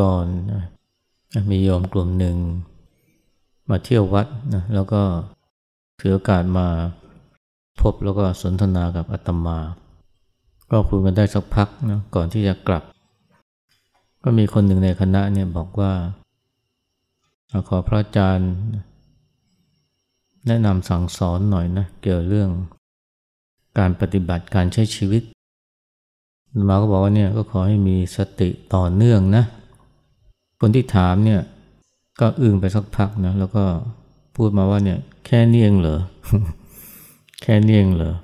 ก่อนนะมีโยมกลุ่มหนึ่ง มาเที่ยววัดนะแล้วก็ถือโอกาสมาพบแล้วก็สนทนากับอาตมา ก็คุยกันได้สักพักนะก่อนที่จะกลับ ก็มีคนหนึ่งในคณะเนี่ยบอกว่า ขอพระอาจารย์ แนะนำสั่งสอนหน่อยนะเกี่ยวเรื่อง การปฏิบัติการใช้ชีวิตมาก็บอกว่าเนี่ยก็ขอให้มีสติต่อเนื่องนะ คนที่ถามเนี่ยก็อึ้งไปสักพักนะแล้วก็พูดมาว่าเนี่ยแค่นี้เองเหรอ แค่นี้เองเหรอ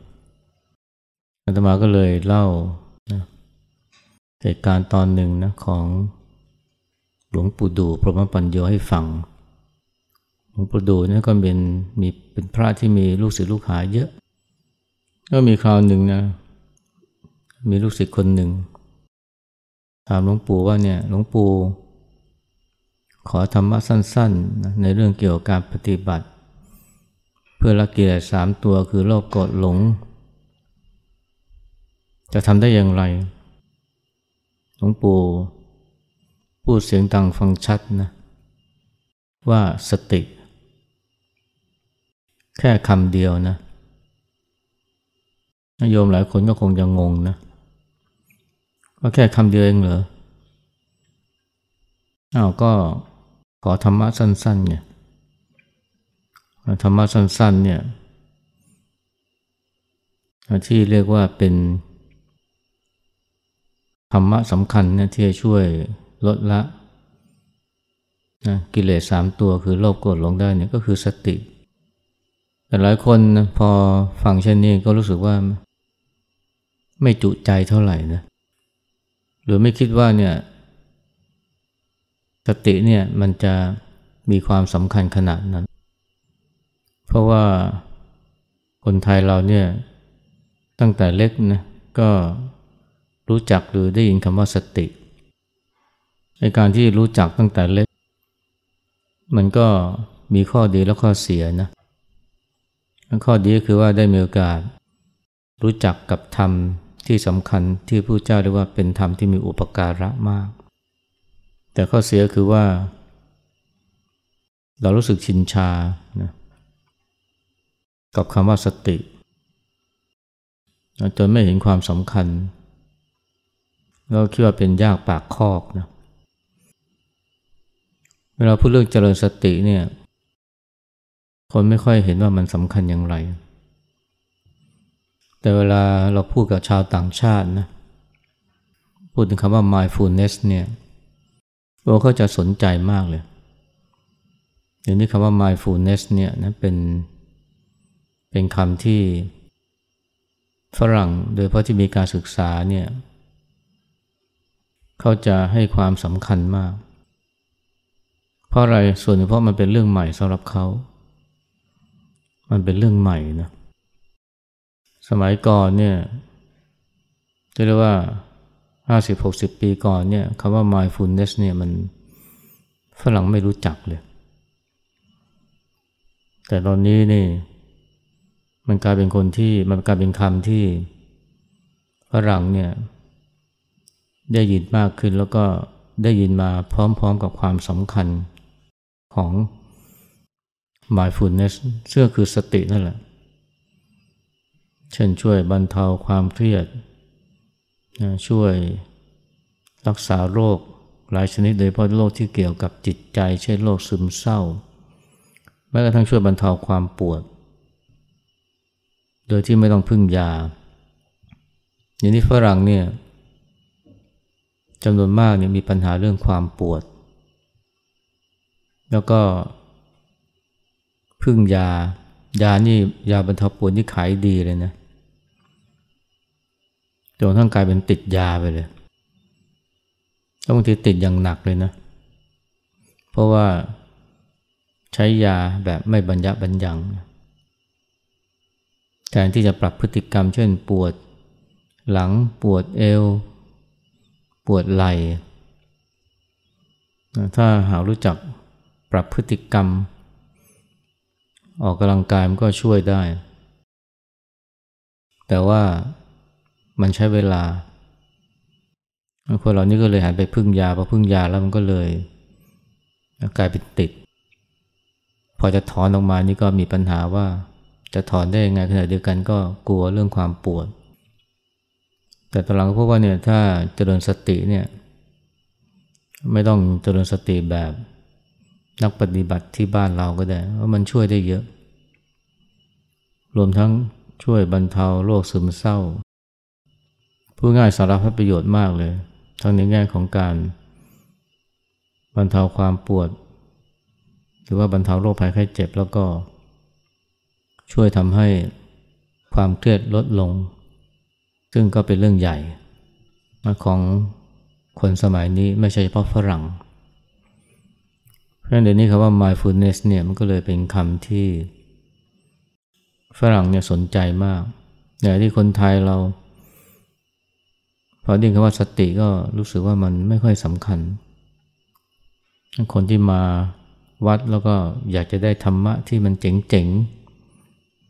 อาตมาก็เลยเล่านะเหตุการณ์ตอนหนึ่งนะของหลวงปู่ดูพรหมปัญโยให้ฟัง หลวงปู่ดูนี่ก็เป็นมีเป็นพระที่มีลูกศิษย์ลูกหาเยอะ ก็มีคราวหนึ่งนะ มีลูกศิษย์คนหนึ่งถามหลวงปู่ว่าเนี่ยหลวงปู่ ขอธรรมะสั้นๆ ในเรื่องเกี่ยวกับการปฏิบัติ เพื่อละกิเลสสามตัวคือโลภโกรธหลง จะทำได้อย่างไรหลวงปู่พูดเสียงดังฟังชัดนะว่าสติ แค่คำเดียวนะโยมหลายคนก็คงจะงงนะว่าแค่คำเดียวเองเหรออ้าวก็ ขอธรรมะสั้นๆเนี่ยธรรมะสั้นๆเนี่ยที่เรียกว่าเป็นธรรมะสำคัญเนี่ยที่จะช่วยลดละนะกิเลสสามตัวคือโลภโกรธหลงได้เนี่ยก็คือสติ แต่หลายคนนะพอฟังเช่นนี้ก็รู้สึกว่า ไม่จุใจเท่าไหร่นะหรือไม่คิดว่าเนี่ย สติเนี่ยมันจะมีความสำคัญขนาดนั้น เพราะว่าคนไทยเราเนี่ยตั้งแต่เล็กนะก็รู้จักหรือได้ยินคำว่าสติในการที่รู้จักตั้งแต่เล็ก มันก็มีข้อดีและข้อเสียนะข้อดีก็คือว่าได้มีโอกาส รู้จักกับธรรมที่สำคัญที่พระเจ้าเรียกว่าเป็นธรรมที่มีอุปการะมาก แต่ข้อเสียคือว่า เรารู้สึกชินชานะกับคำว่าสติจนไม่เห็นความสำคัญ เราคิดว่าเป็นยากปากคอกนะเวลาพูดเรื่องเจริญสติเนี่ย คนไม่ค่อยเห็นว่ามันสำคัญอย่างไร แต่เวลาเราพูดกับชาวต่างชาตินะ พูดถึงคำว่า mindfulness เนี่ย โอ้เขาจะสนใจมากเลยเดี๋ยวนี้คำว่า mindfulness เนี่ยนะเป็นเป็นคำที่ฝรั่งโดยเพราะที่มีการศึกษาเนี่ยเขาจะให้ความสำคัญมาก เพราะอะไรส่วนเพราะมันเป็นเรื่องใหม่สำหรับเขา มันเป็นเรื่องใหม่นะสมัยก่อนเนี่ยจะเรียกว่า ห้าสิบหกสิบปีก่อนเนี่ยคำว่า mindfulness เนี่ยมันฝรั่งไม่รู้จักเลย แต่ตอนนี้นี่มันกลายเป็นคนที่มันกลายเป็นคำที่ฝรั่งเนี่ยได้ยินมากขึ้นแล้วก็ได้ยินมาพร้อมๆกับความสำคัญของ mindfulness เชื่อคือสตินั่นแหละ เช่นช่วยบรรเทาความเครียด ช่วยรักษาโรคหลายชนิดโดยเฉพาะโรคที่เกี่ยวกับจิตใจ เช่นโรคซึมเศร้า แม้กระทั่งช่วยบรรเทาความปวด โดยที่ไม่ต้องพึ่งยา อย่างนี้ฝรั่งเนี่ยจำนวนมากเนี่ยมีปัญหาเรื่องความปวด แล้วก็พึ่งยายานี่ยาบรรเทาปวดนี่ขายดีเลยนะ จนทั้งกลายเป็นติดยาไปเลยบางทีติดอย่างหนักเลยนะ เพราะว่าใช้ยาแบบไม่บรรยะบรรยังแทนที่จะปรับพฤติกรรมเช่นปวดหลังปวดเอว ปวดไหล่ถ้าหารู้จักปรับพฤติกรรม ออกกำลังกายมันก็ช่วยได้ แต่ว่า มันใช้เวลาคนเหล่านี้ก็เลยหันไปพึ่งยาพอพึ่งยาแล้วมันก็เลยกลายเป็นติด พอจะถอนออกมานี่ก็มีปัญหาว่าจะถอนได้ยังไงขณะเดียวกันก็กลัวเรื่องความปวด แต่ตอนหลังก็พบว่าเนี่ยถ้าเจริญสติเนี่ยไม่ต้องเจริญสติแบบนักปฏิบัติที่บ้านเราก็ได้เพราะมันช่วยได้เยอะ รวมทั้งช่วยบรรเทาโรคซึมเศร้า ผู้ง่ายสารพัดประโยชน์มากเลย ทั้งในแง่ของการบรรเทาความปวด หรือว่าบรรเทาโรคภัยไข้เจ็บแล้วก็ ช่วยทำให้ความเครียดลดลง ซึ่งก็เป็นเรื่องใหญ่ของคนสมัยนี้ไม่ใช่เฉพาะฝรั่ง เพราะฉะนั้นเดี๋ยวนี้คำว่า mindfulness เนี่ยมันก็เลยเป็นคำที่ฝรั่งเนี่ยสนใจมากแต่ที่คนไทยเรา พอได้ยินคำว่าสติก็รู้สึกว่ามันไม่ค่อยสำคัญ คนที่มาวัดแล้วก็อยากจะได้ธรรมะที่มันเจ๋ง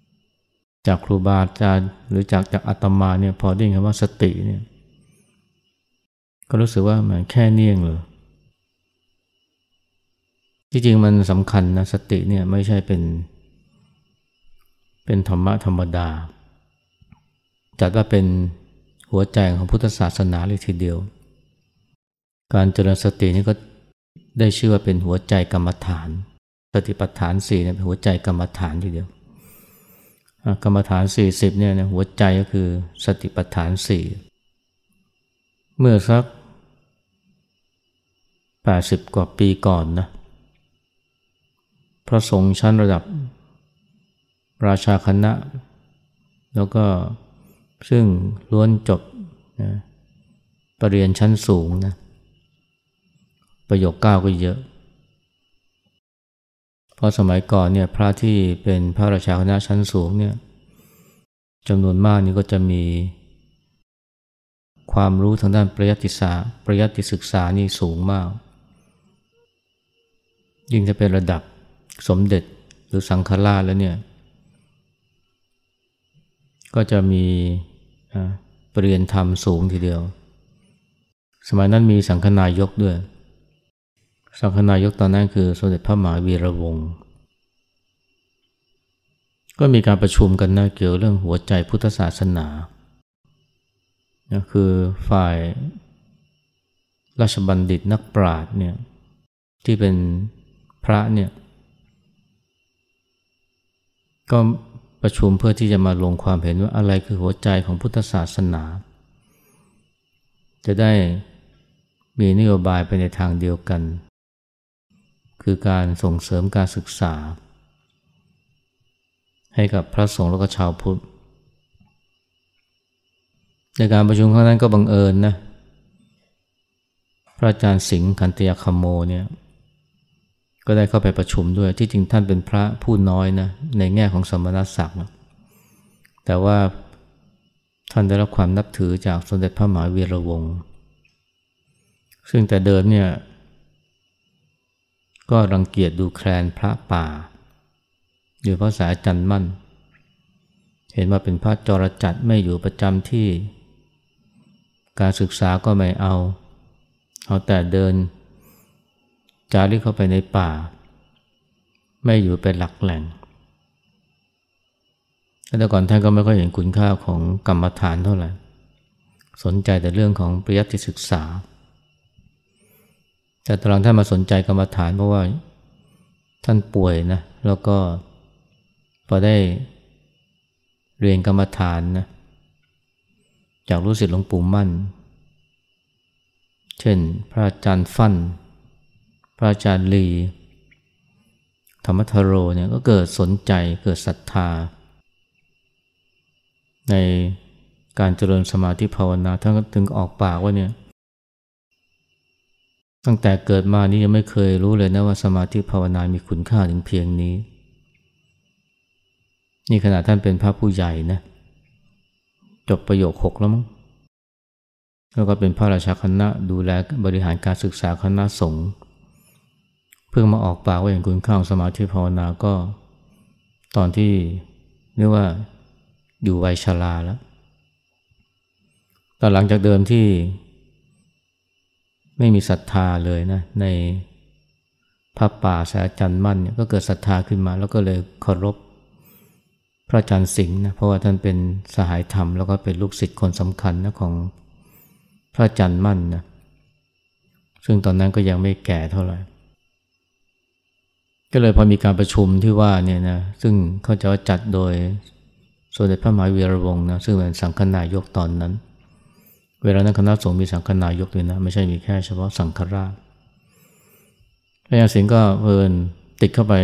ๆ จากครูบาอาจารย์หรือจากจากอาตมาเนี่ยพอได้ยินคำว่าสติเนี่ยก็รู้สึกว่ามันแค่เนียงเลยที่จริงมันสำคัญนะสติเนี่ยไม่ใช่เป็น เป็นธรรมะธรรมดา จัดว่าเป็น หัวใจของพุทธศาสนาเลยทีเดียว การเจริญสตินี่ก็ได้ชื่อว่าเป็นหัวใจกรรมฐาน สติปัฏฐานสี่เนี่ยเป็นหัวใจกรรมฐานทีเดียว กรรมฐานสี่สิบเนี่ยหัวใจก็คือสติปัฏฐานสี่เมื่อสักแปดสิบกว่าปีก่อนนะพระสงฆ์ชั้นระดับราชาคณะ แล้วก็ ซึ่งล้วนจบนะปรริญญาชั้นสูงนะประโยคเก้าก็เยอะ เพราะสมัยก่อนเนี่ยพระที่เป็นพระราชาคณะชั้นสูงเนี่ยจำนวนมากนี่ก็จะมีความรู้ทางด้านปริยัติศาสตร์ปริยัติศึกษานี่สูงมาก ยิ่งจะเป็นระดับสมเด็จหรือสังฆราชแล้วเนี่ย ก็จะมี ปรริญญาธรรมสูงทีเดียว สมัยนั้นมีสังฆนายกด้วย สังฆนายกตอนนั้นคือสมเด็จพระมหาวีระวงศ์ก็มีการประชุมกันนะเกี่ยวเรื่องหัวใจพุทธศาสนาคือฝ่ายราชบัณฑิตนักปราชญ์เนี่ยที่เป็นพระเนี่ยก็ ประชุมเพื่อที่จะมาลงความเห็นว่าอะไรคือหัวใจของพุทธศาสนา จะได้มีนโยบายไปในทางเดียวกัน คือการส่งเสริมการศึกษา ให้กับพระสงฆ์และก็ชาวพุทธ ในการประชุมครั้งนั้นก็บังเอิญนะ พระอาจารย์สิงห์คันตยคมโมเนี่ย ก็ได้เข้าไปประชุมด้วย ที่จริงท่านเป็นพระผู้น้อยนะในแง่ของสมณศักดิ์แต่ว่าท่านได้รับความนับถือจากสมเด็จพระมหาวีระวงศ์ซึ่งแต่เดิมเนี่ยก็รังเกียจดูแคลนพระป่าอยู่เพราะสายจันมั่น เห็นว่าเป็นพระจรจัดไม่อยู่ประจำที่ การศึกษาก็ไม่เอา เอาแต่เดิน จาริกเข้าไปในป่า ไม่อยู่เป็นหลักแหล่งแต่ก่อนท่านก็ไม่ค่อยเห็นคุณค่าของกรรมฐานเท่าไหร่ สนใจแต่เรื่องของปริยัติศึกษา แต่ตอนหลังท่านมาสนใจกรรมฐานเพราะว่าท่านป่วยนะ แล้วก็พอได้เรียนกรรมฐานนะ จากรู้สิทธิ์หลวงปู่มั่น เช่นพระอาจารย์ฟั่น ระอาจารย์ลี ธรรมทโรเนี่ยก็เกิดสนใจเกิดศรัทธา ในการเจริญสมาธิภาวนาท่านก็ถึงออกปากว่าเนี่ย ตั้งแต่เกิดมานี้ยังไม่เคยรู้เลยนะว่าสมาธิภาวนามีคุณค่าถึงเพียงนี้ นี่ขณะท่านเป็นพระผู้ใหญ่นะ จบประโยคหกแล้วมั้งแล้วก็เป็นพระราชาคณะดูแลบริหารการศึกษาคณะสงฆ์ เพิ่งมาออกปากว่าอย่างคุณข้าวสมาธิภาวนาก็ ตอนที่เรียกว่าอยู่วัยชราแล้วตอนหลังจากเดิมที่ไม่มีศรัทธาเลยนะในพระป่าสายจันมั่นเนี่ยก็เกิดศรัทธาขึ้นมา แล้วก็เลยเคารพพระอาจารย์สิงห์นะเพราะว่าท่านเป็นสหายธรรม แล้วก็เป็นลูกศิษย์คนสำคัญนะของพระอาจารย์มั่นนะซึ่งตอนนั้นก็ยังไม่แก่เท่าไหร่ ก็เลยพอมีการประชุมที่ว่าเนี่ยนะซึ่งเขาจะจัดโดยสมเด็จพระมหาวีระวงศ์นะซึ่งเป็นสังฆนายกตอนนั้น เวลานั้นคณะสงฆ์มีสังฆนายกด้วยนะไม่ใช่มีแค่เฉพาะสังฆราชพระยาสิงห์ก็เพลินติดเข้าไป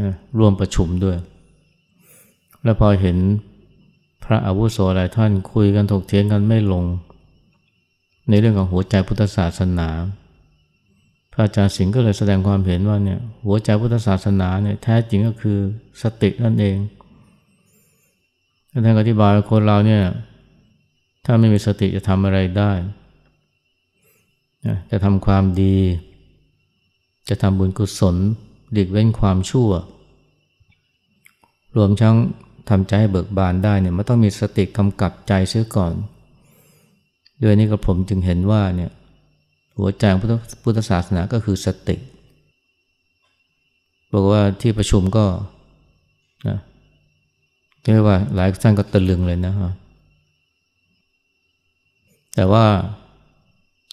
นะร่วมประชุมด้วย แล้วพอเห็นพระอาวุโสหลายท่านคุยกันถกเถียงกันไม่ลง ในเรื่องของหัวใจพุทธศาสนา อาจารย์สิงห์ก็เลยแสดงความเห็นว่าเนี่ยหัวใจพุทธศาสนาเนี่ยแท้จริงก็คือสตินั่นเองท่านอธิบายคนเราเนี่ยถ้าไม่มีสติจะทำอะไรได้ จะทำความดี จะทำบุญกุศลหลีกเว้นความชั่ว รวมทั้งทำใจให้เบิกบานได้เนี่ยมันต้องมีสติกำกับใจเสียก่อน ด้วยนี้ก็ผมจึงเห็นว่าเนี่ย หัวใจของพุทธศาสนาก็คือสติ บอกว่าที่ประชุมก็นะเรียกว่าหลายท่านก็ตะลึงเลยนะแต่ว่า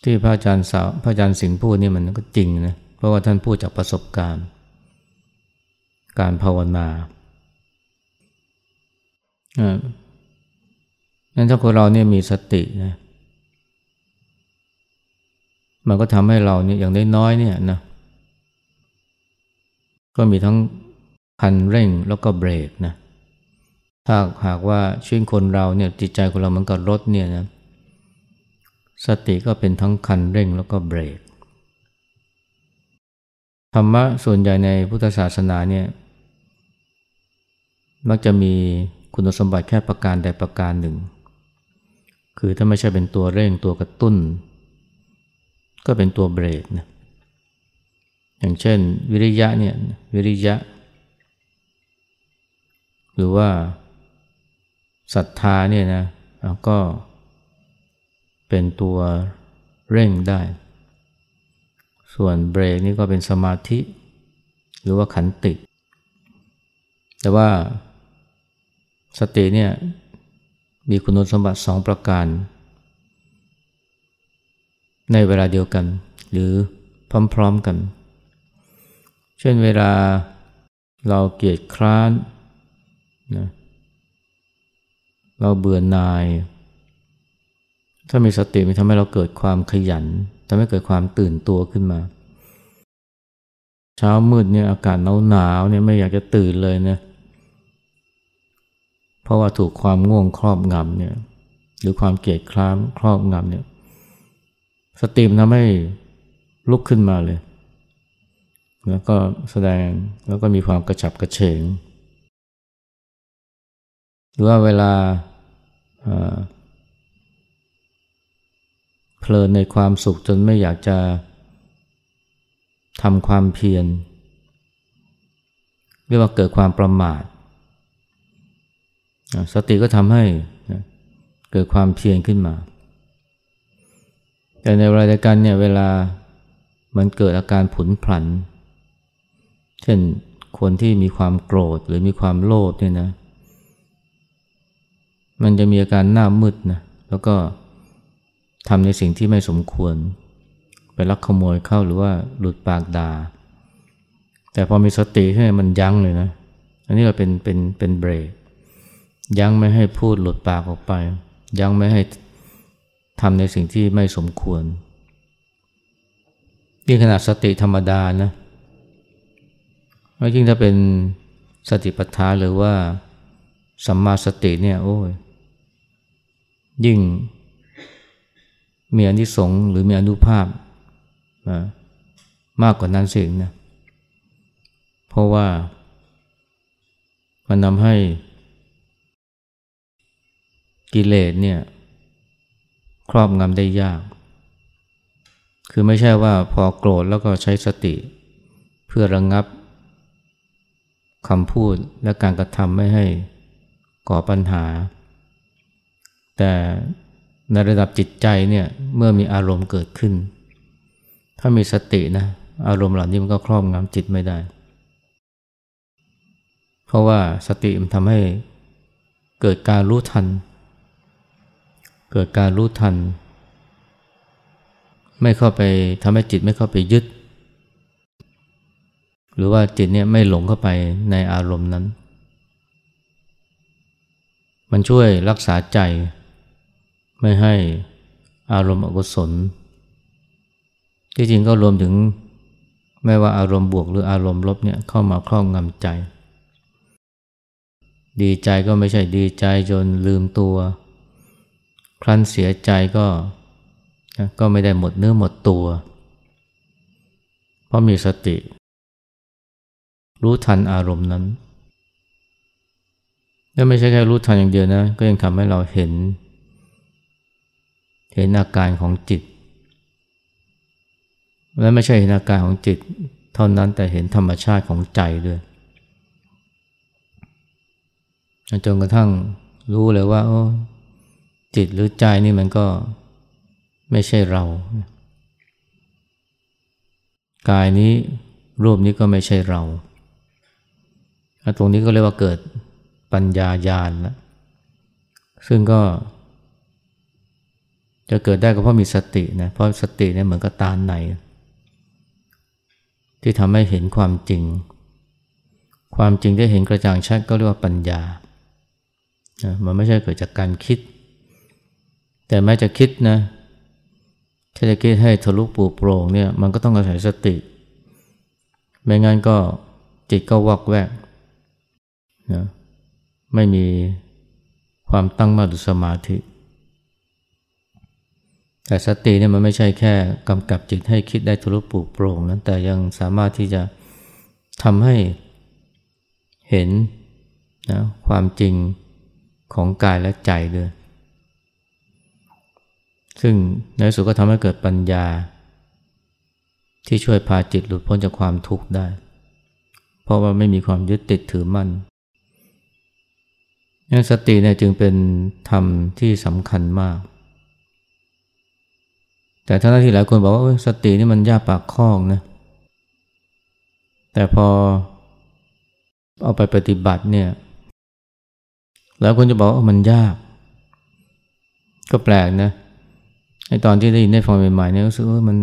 ที่พระอาจารย์สาวพระอาจารย์สิงห์พูดนี่มันก็จริงนะเพราะว่าท่านพูดจากประสบการณ์ การภาวนาอ่านั้นถ้าคนเราเนี่ยมีสตินะ มันก็ทำให้เราเนี่ยอย่างน้อยๆเนี่ยนะก็มีทั้งคันเร่งแล้วก็เบรกนะถ้าหากว่าชีวิตคนเราเนี่ยจิตใจของเรามันกับรถเนี่ยนะสติก็เป็นทั้งคันเร่งแล้วก็เบรกธรรมะส่วนใหญ่ในพุทธศาสนาเนี่ยมักจะมีคุณสมบัติแค่ประการใดประการหนึ่ง คือถ้าไม่ใช่เป็นตัวเร่งตัวกระตุ้น ก็เป็นตัวเบรกนะอย่างเช่น วิริยะเนี่ยวิริยะ หรือว่าศรัทธาเนี่ยนะก็เป็นตัวเร่งได้ ส่วนเบรกนี่ก็เป็นสมาธิ หรือว่าขันติ แต่ว่าสติเนี่ยมีคุณสมบัติสองประการ ในเวลาเดียวกัน หรือพร้อมๆกัน เช่นเวลาเราเกียดคร้านนะเราเบื่อหน่าย ถ้ามีสติมันทำให้เราเกิดความขยันทำให้เกิดความตื่นตัวขึ้นมา เช้ามืดเนี่ยอากาศหนาวหนาวเนี่ยไม่อยากจะตื่นเลยนะเพราะว่าถูกความง่วงครอบงำเนี่ยหรือความเกียดคร้านครอบงำเนี่ย สติมทำให้ลุกขึ้นมาเลย แล้วก็แสดงแล้วก็มีความกระฉับกระเฉง หรือว่าเวลาเพลินในความสุขจนไม่อยากจะทำความเพียรเรียกว่าเกิดความประมาท สติก็ทำให้เกิดความเพียรขึ้นมา แต่ในเวลาเดียวกันเนี่ยเวลามันเกิดอาการผุนผัน เช่นคนที่มีความโกรธหรือมีความโลภเนี่ยนะ มันจะมีอาการหน้ามืดนะแล้วก็ทำในสิ่งที่ไม่สมควร ไปลักขโมยเข้าหรือว่าหลุดปากดา่าแต่พอมีสติให้มันยั้งเลยนะ อันนี้เราเป็นเป็นเป็นเบรกยั้งไม่ให้พูดหลุดปากออกไป ยั้งไม่ให้ ทำในสิ่งที่ไม่สมควร นี่ขนาดสติธรรมดานะไม่ยิ่งถ้าเป็นสติปัฏฐานหรือว่าสัมมาสติเนี่ยโอ้ยยิ่งมีอนิสงส์หรือมีอนุภาพมากกว่านั้นสิ่งนะเพราะว่ามันทำให้กิเลสเนี่ย ครอบงำได้ยาก คือไม่ใช่ว่าพอโกรธแล้วก็ใช้สติ เพื่อระงงับคำพูดและการกระทำไม่ให้ก่อปัญหา แต่ในระดับจิตใจเนี่ยเมื่อมีอารมณ์เกิดขึ้น ถ้ามีสตินะอารมณ์เหล่านี้มันก็ครอบงำจิตไม่ได้ เพราะว่าสติมันทำให้เกิดการรู้ทัน เกิดการรู้ทัน ไม่เข้าไปทำให้จิตไม่เข้าไปยึด หรือว่าจิตเนี่ยไม่หลงเข้าไปในอารมณ์นั้น มันช่วยรักษาใจ ไม่ให้อารมณ์อกุศล ที่จริงก็รวมถึงไม่ว่าอารมณ์บวกหรืออารมณ์ลบเนี่ยเข้ามาครอบงำใจ ดีใจก็ไม่ใช่ดีใจจนลืมตัว ครั้นเสียใจก็ก็ไม่ได้หมดเนื้อหมดตัว เพราะมีสติ รู้ทันอารมณ์นั้นและไม่ใช่แค่รู้ทันอย่างเดียวนะ ก็ยังทำให้เราเห็น เห็นอาการของจิต และไม่ใช่เห็นอาการของจิต เท่านั้นแต่เห็นธรรมชาติของใจด้วยจนกระทั่งรู้เลยว่าโอ้ จิตหรือใจนี่มันก็ไม่ใช่เรา กายนี้รูปนี้ก็ไม่ใช่เรา ตรงนี้ก็เรียกว่าเกิดปัญญาญาณแล้วซึ่งก็ จะเกิดได้ก็เพราะมีสตินะเพราะสติเนี่ยเหมือนกับตาในที่ทำให้เห็นความจริง ความจริงได้เห็นกระจ่างชัดก็เรียกว่าปัญญา มันไม่ใช่เกิดจากการคิด แต่แม้จะคิดนะถ้าจะคิดให้ทะลุปูโปร่งเนี่ยมันก็ต้องอาศัยสติ ไม่งั้นก็จิตก็วอกแวกนะไม่มีความตั้งมั่นหรือสมาธิ แต่สติเนี่ยมันไม่ใช่แค่กำกับจิตให้คิดได้ทะลุปูโปร่งนั้นแต่ยังสามารถที่จะทำให้เห็นนะความจริงของกายและใจด้วย ซึ่งในสุดก็ทำให้เกิดปัญญา ที่ช่วยพาจิตหลุดพ้นจากความทุกข์ได้ เพราะว่าไม่มีความยึดติดถือมั่นงั้นสติเนี่ยจึงเป็นธรรมที่สำคัญมาก แต่ท่านที่หลายคนบอกว่าสตินี่มันยากปากคล้องนะ แต่พอเอาไปปฏิบัติเนี่ยแล้วคนจะบอกว่ามันยาก ก็แปลกนะ ไอตอนที่ได้ยินได้ฟังใหม่ๆเนี่ยรู้สึกว่ามัน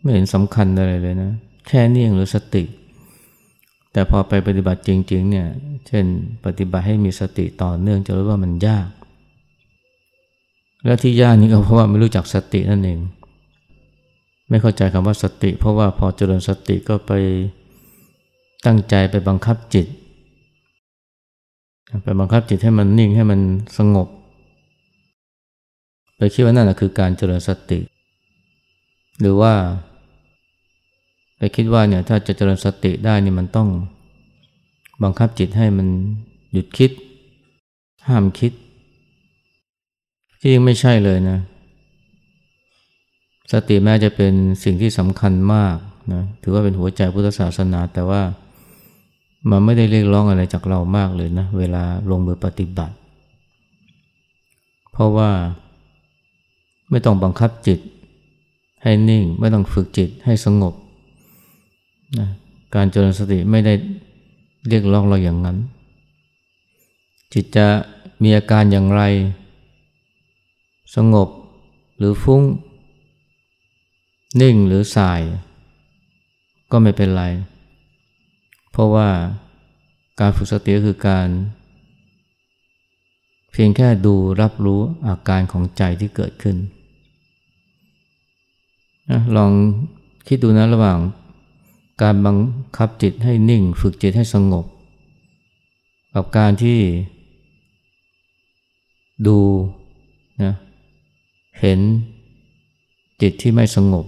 ไม่เห็นสำคัญอะไรเลยนะ แค่นี้เองหรือสติ แต่พอไปปฏิบัติจริง ๆ เนี่ย เช่น ปฏิบัติให้มีสติต่อเนื่องจะรู้ว่ามันยาก และที่ยากนี่ก็เพราะว่าไม่รู้จักสตินั่นเอง ไม่เข้าใจคำว่าสติ เพราะว่าพอเจริญสติก็ไปตั้งใจไปบังคับจิต ไปบังคับจิตให้มันนิ่งให้มันสงบ ไปคิดว่านั่นแหละคือการเจริญสติ หรือว่า ไปคิดว่าเนี่ยถ้าจะเจริญสติได้นี่มันต้องบังคับจิตให้มันหยุดคิด ห้ามคิด ที่ยังไม่ใช่เลยนะ สติแม้จะเป็นสิ่งที่สำคัญมากนะถือว่าเป็นหัวใจพุทธศาสนา แต่ว่ามันไม่ได้เรียกร้องอะไรจากเรามากเลยนะ เวลาลงมือปฏิบัติ เพราะว่า ไม่ต้องบังคับจิต ให้นิ่ง ไม่ต้องฝึกจิตให้สงบนะการเจริญสติไม่ได้เรียกร้องเราอย่างนั้น จิตจะมีอาการอย่างไร สงบหรือฟุ้ง นิ่งหรือสาย ก็ไม่เป็นไร เพราะว่าการฝึกสติคือการ เพียงแค่ดูรับรู้อาการของใจที่เกิดขึ้น นะลองคิดดูนะระหว่างการบังคับจิตให้นิ่ง ฝึกจิตให้สงบ กับการที่ดูนะเห็นจิตที่ไม่สงบ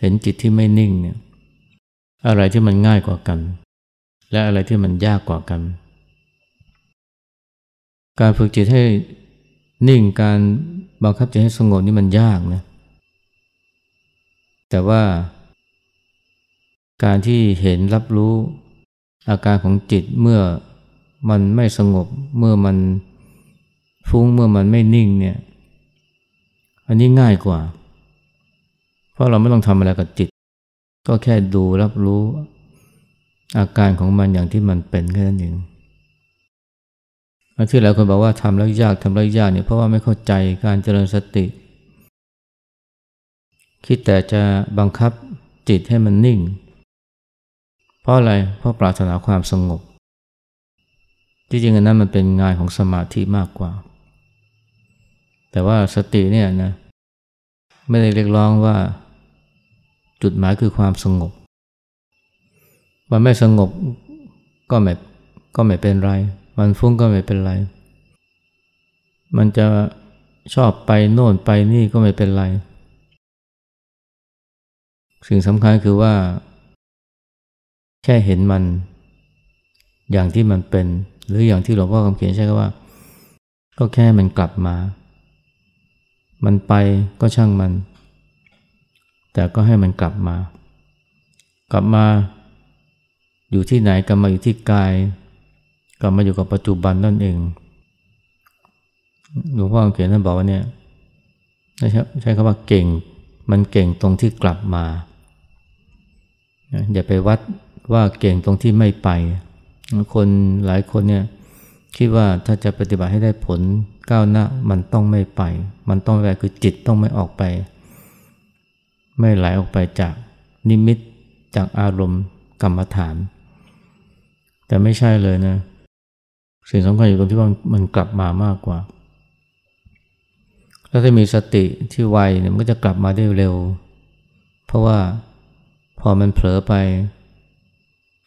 เห็นจิตที่ไม่นิ่งเนี่ยอะไรที่มันง่ายกว่ากัน และอะไรที่มันยากกว่ากัน การฝึกจิตให้นิ่งการบังคับจิตให้สงบนี่มันยากนะ แต่ว่าการที่เห็นรับรู้อาการของจิตเมื่อมันไม่สงบเมื่อมันฟุ้งเมื่อมันไม่นิ่งเนี่ย อันนี้ง่ายกว่า เพราะเราไม่ต้องทำอะไรกับจิต ก็แค่ดูรับรู้อาการของมันอย่างที่มันเป็นแค่นั้นเองที่หลายคนบอกว่าทำแล้วยากทำแล้วยากเนี่ยเพราะว่าไม่เข้าใจการเจริญสติ คิดแต่จะบังคับจิตให้มันนิ่ง เพราะอะไร เพราะปรารถนาความสงบ จริงอันนั้นมันเป็นงานของสมาธิมากกว่า แต่ว่าสติเนี่ยนะไม่ได้เรียกร้องว่า จุดหมายคือความสงบ มันไม่สงบก็ไม่ก็ไม่เป็นไร มันฟุ้งก็ไม่เป็นไร มันจะชอบไปโน่นไปนี่ก็ไม่เป็นไร สิ่งสำคัญคือว่า แค่เห็นมัน อย่างที่มันเป็น หรืออย่างที่หลวงพ่อคำเขียนใช่ว่า ก็แค่มันกลับมา มันไปก็ช่างมัน แต่ก็ให้มันกลับมา กลับมาอยู่ที่ไหนกลับมาอยู่ที่กาย กลับมาอยู่กับปัจจุบันนั่นเองหลวงพ่อเขียนท่านบอกว่าเนี่ยใช้ใช้คำว่าเก่ง มันเก่งตรงที่กลับมา อย่าไปวัดว่าเก่งตรงที่ไม่ไป คนหลายคนเนี่ยคิดว่าถ้าจะปฏิบัติให้ได้ผลก้าวหน้ามันต้องไม่ไป มันต้องไปคือจิตต้องไม่ออกไป ไม่ไหลออกไปจากนิมิตจากอารมณ์กรรมฐาน แต่ไม่ใช่เลยนะ สิ่งสำคัญอยู่ตรงที่ว่ามันกลับมามากกว่าถ้าจะมีสติที่ไวเนี่ยมันก็จะกลับมาได้เร็ว เพราะว่า พอมันเผลอไป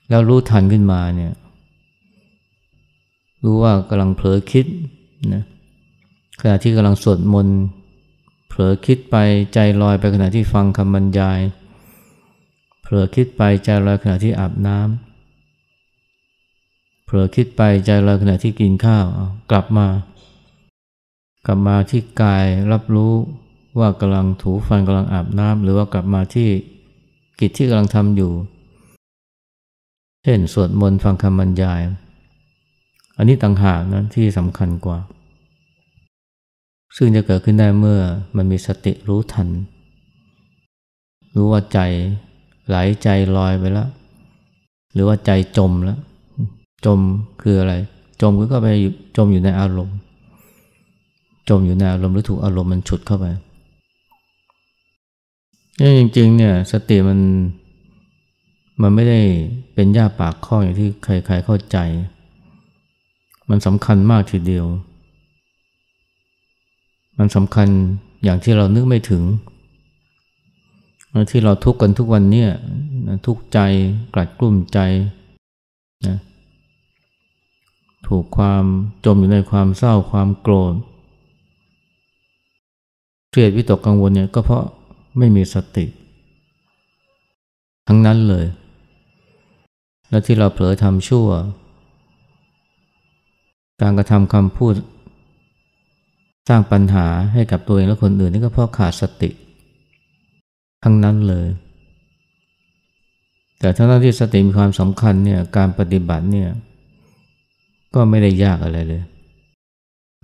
แล้วรู้ทันขึ้นมาเนี่ย รู้ว่ากำลังเผลอคิดนะขณะที่กำลังสวดมนต์เผลอคิดไปใจลอยไปขณะที่ฟังคำบรรยาย เผลอคิดไปใจลอยขณะที่อาบน้ำเผลอคิดไปใจลอยขณะที่กินข้าวกลับมา กลับมาที่กายรับรู้ว่ากำลังถูฟันกำลังอาบน้ำหรือว่ากลับมาที่ กิจที่กำลังทำอยู่ เช่น สวดมนต์ฟังคำบรรยาย อันนี้ต่างหากนะที่สำคัญกว่า ซึ่งจะเกิดขึ้นได้เมื่อมันมีสติรู้ทัน รู้ว่าใจไหลใจลอยไปแล้ว หรือว่าใจจมแล้ว จมคืออะไร จมก็ไปจมอยู่ในอารมณ์ จมอยู่ในอารมณ์หรือถูกอารมณ์มันฉุดเข้าไป นี่จริงๆ เนี่ย สติมัน มันไม่ได้เป็นยาปากข้ออย่างที่ใครๆเข้าใจ มันสำคัญมากทีเดียว มันสำคัญอย่างที่เรานึกไม่ถึง ที่เราทุกข์กันทุกวันเนี้ทุกข์ใจกลัดกลุ้มใจนะถูกความจมอยู่ในความเศร้าความโกรธเครียดวิตกกังวลเนี่ยก็เพราะ ไม่มีสติ ทั้งนั้นเลย และที่เราเผลอทำชั่ว การกระทำคำพูด สร้างปัญหาให้กับตัวเองและคนอื่นนี่ก็เพราะขาดสติ ทั้งนั้นเลย แต่ทั้งที่สติมีความสำคัญเนี่ยการปฏิบัติเนี่ยก็ไม่ได้ยากอะไรเลย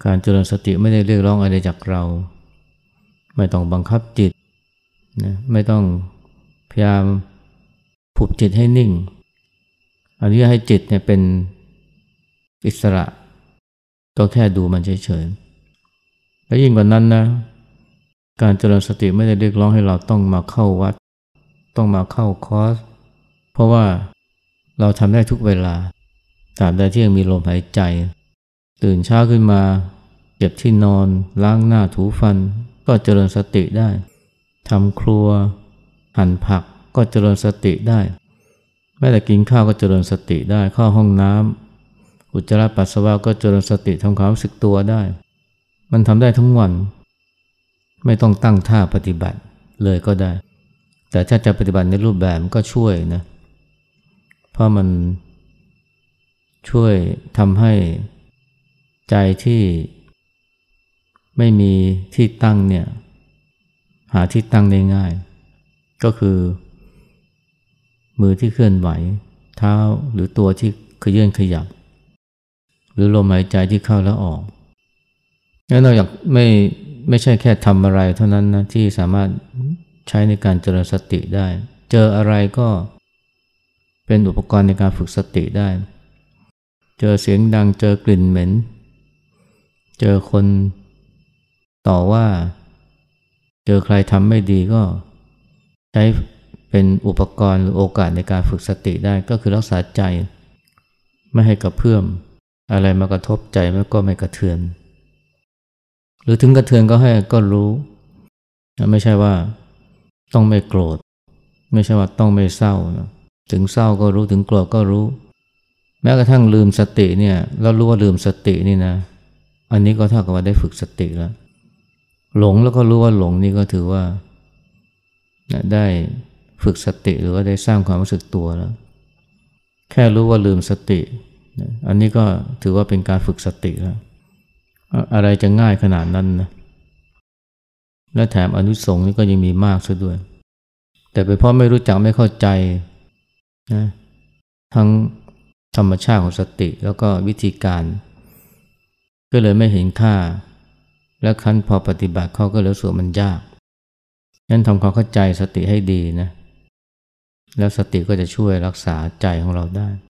การเจริญสติไม่ได้เรียกร้องอะไรจากเรา ไม่ต้องบังคับจิต นะไม่ต้องพยายามผูกจิตให้นิ่งอันนี้ให้จิตเนี่ยเป็นอิสระ ก็แค่ดูมันเฉยๆ และยิ่งกว่านั้นนะ การเจริญสติไม่ได้เรียกร้องให้เราต้องมาเข้าวัด ต้องมาเข้าคอร์ส เพราะว่าเราทำได้ทุกเวลา ตราบใดที่ยังมีลมหายใจ ตื่นเช้าขึ้นมา เก็บที่นอน ล้างหน้าถูฟัน ก็เจริญสติได้ ทำครัว หั่นผักก็เจริญสติได้ แม้แต่กินข้าวก็เจริญสติได้เข้าห้องน้ำอุจจาระปัสสาวะก็เจริญสติทำความรู้สึกตัวได้ มันทำได้ทั้งวัน ไม่ต้องตั้งท่าปฏิบัติเลยก็ได้ แต่ถ้าจะปฏิบัติในรูปแบบก็ช่วยนะ เพราะมันช่วยทำให้ใจที่ไม่มีที่ตั้งเนี่ย หาที่ตั้งได้ง่าย ก็คือ มือที่เคลื่อนไหว เท้าหรือตัวที่ขยื่นขยับ หรือลมหายใจที่เข้าแล้วออกงั้นเราอยากไม่ไม่ใช่แค่ทำอะไรเท่านั้นนะที่สามารถใช้ในการเจริญสติได้ เจออะไรก็เป็นอุปกรณ์ในการฝึกสติได้ เจอเสียงดังเจอกลิ่นเหม็น เจอคนต่อว่า เจอใครทำไม่ดีก็ใช้เป็นอุปกรณ์หรือโอกาสในการฝึกสติได้ก็คือรักษาใจ ไม่ให้กระเพื่อม อะไรมากระทบใจมันก็ไม่กระเทือน หรือถึงกระเทือนก็ให้ก็รู้ ไม่ใช่ว่าต้องไม่โกรธ ไม่ใช่ว่าต้องไม่เศร้านะถึงเศร้าก็รู้ถึงโกรธก็รู้ แม้กระทั่งลืมสติเนี่ยแล้วรู้ว่าลืมสตินี่นะ อันนี้ก็เท่ากับว่าได้ฝึกสติแล้ว หลงแล้วก็รู้ว่าหลงนี่ก็ถือว่าได้ฝึกสติหรือว่าได้สร้างความรู้สึกตัวแล้ว แค่รู้ว่าลืมสติ อันนี้ก็ถือว่าเป็นการฝึกสติแล้ว อะไรจะง่ายขนาดนั้นนะและแถมอนุสงส์นี่ก็ยังมีมากซะด้วย แต่เป็นเพราะไม่รู้จักไม่เข้าใจนะทั้งธรรมชาติของสติแล้วก็วิธีการ ก็เลยไม่เห็นค่า และคั้นพอปฏิบัติเขาก็เลยสูมันยากงั้นทำความเข้าใจสติให้ดีนะ แล้วสติก็จะช่วยรักษาใจของเราได้